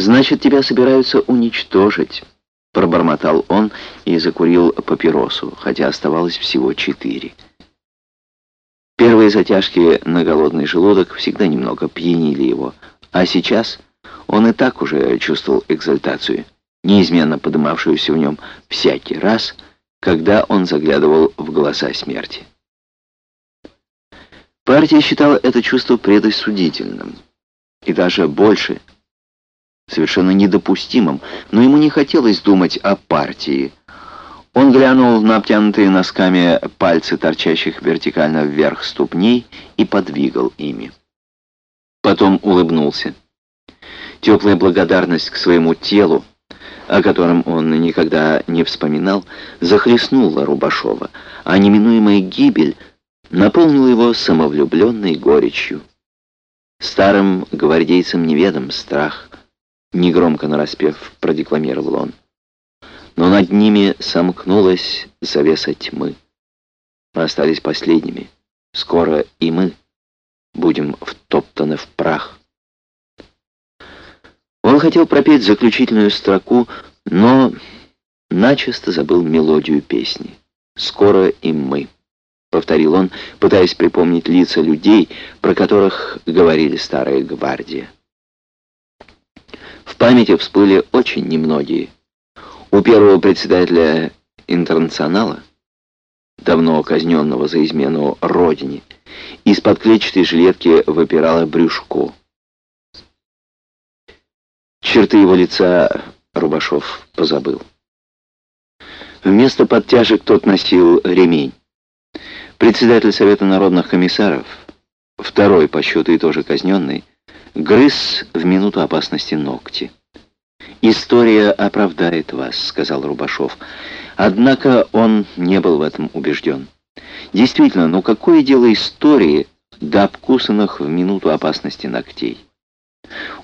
«Значит, тебя собираются уничтожить», — пробормотал он и закурил папиросу, хотя оставалось всего четыре. Первые затяжки на голодный желудок всегда немного пьянили его, а сейчас он и так уже чувствовал экзальтацию, неизменно подымавшуюся в нем всякий раз, когда он заглядывал в глаза смерти. Партия считала это чувство предосудительным, и даже больше, совершенно недопустимым, но ему не хотелось думать о партии. Он глянул на обтянутые носками пальцы, торчащих вертикально вверх ступней, и подвигал ими. Потом улыбнулся. Теплая благодарность к своему телу, о котором он никогда не вспоминал, захлестнула Рубашова, а неминуемая гибель наполнила его самовлюбленной горечью. Старым гвардейцам неведом страх, негромко нараспев продекламировал он. Но над ними сомкнулась завеса тьмы. Мы остались последними. Скоро и мы будем втоптаны в прах. Он хотел пропеть заключительную строку, но начисто забыл мелодию песни. «Скоро и мы», — повторил он, пытаясь припомнить лица людей, про которых говорили старая гвардия. Памяти всплыли очень немногие. У первого председателя интернационала, давно казненного за измену родине, из-под клетчатой жилетки выпирало брюшко. Черты его лица Рубашов позабыл. Вместо подтяжек тот носил ремень. Председатель Совета народных комиссаров, второй по счету и тоже казненный, грыз в минуту опасности ногти. «История оправдает вас», — сказал Рубашов. Однако он не был в этом убежден. Действительно, ну какое дело истории до обкусанных в минуту опасности ногтей?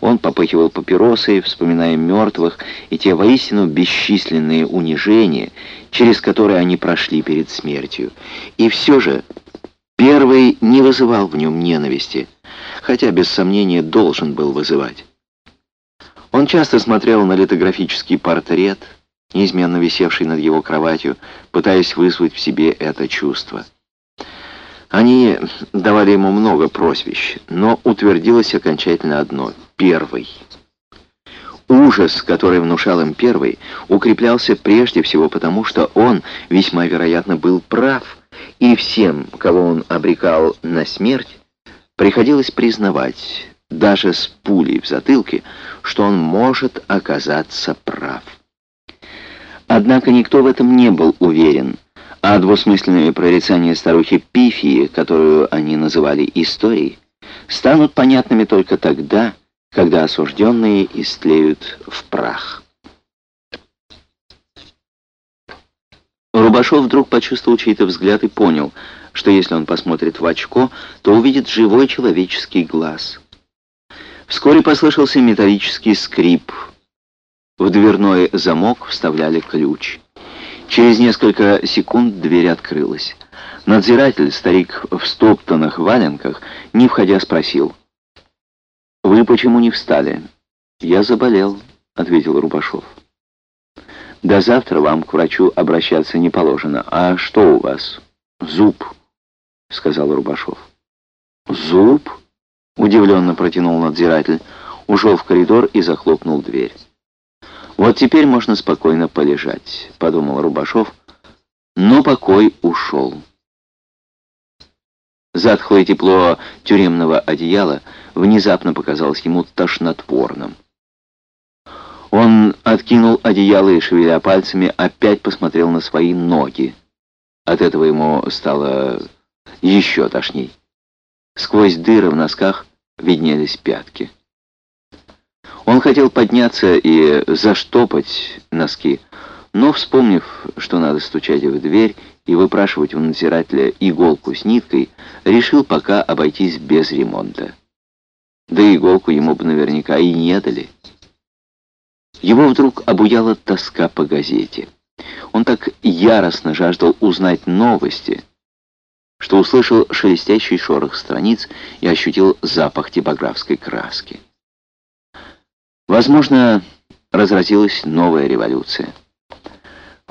Он попыхивал папиросой, вспоминая мертвых и те воистину бесчисленные унижения, через которые они прошли перед смертью. И все же первый не вызывал в нем ненависти, хотя без сомнения должен был вызывать. Он часто смотрел на литографический портрет, неизменно висевший над его кроватью, пытаясь вызвать в себе это чувство. Они давали ему много прозвищ, но утвердилось окончательно одно — первый. Ужас, который внушал им первый, укреплялся прежде всего потому, что он, весьма вероятно, был прав, и всем, кого он обрекал на смерть, приходилось признавать, даже с пулей в затылке, что он может оказаться прав. Однако никто в этом не был уверен, а двусмысленные прорицания старухи Пифии, которую они называли историей, станут понятными только тогда, когда осужденные истлеют в прах. Рубашов вдруг почувствовал чей-то взгляд и понял, что если он посмотрит в очко, то увидит живой человеческий глаз. Вскоре послышался металлический скрип. В дверной замок вставляли ключ. Через несколько секунд дверь открылась. Надзиратель, старик в стоптанных валенках, не входя спросил. «Вы почему не встали?» «Я заболел», — ответил Рубашов. «До завтра вам к врачу обращаться не положено. А что у вас?» «Зуб», — сказал Рубашов. «Зуб?» — удивленно протянул надзиратель, ушел в коридор и захлопнул дверь. «Вот теперь можно спокойно полежать», — подумал Рубашов, но покой ушел. Затхлое тепло тюремного одеяла внезапно показалось ему тошнотворным. Он откинул одеяло и, шевеля пальцами, опять посмотрел на свои ноги. От этого ему стало еще тошней. Сквозь дыры в носках виднелись пятки. Он хотел подняться и заштопать носки, но, вспомнив, что надо стучать в дверь и выпрашивать у надзирателя иголку с ниткой, решил пока обойтись без ремонта. Да иголку ему бы наверняка и не дали. Его вдруг обуяла тоска по газете. Он так яростно жаждал узнать новости, что услышал шелестящий шорох страниц и ощутил запах типографской краски. Возможно, разразилась новая революция.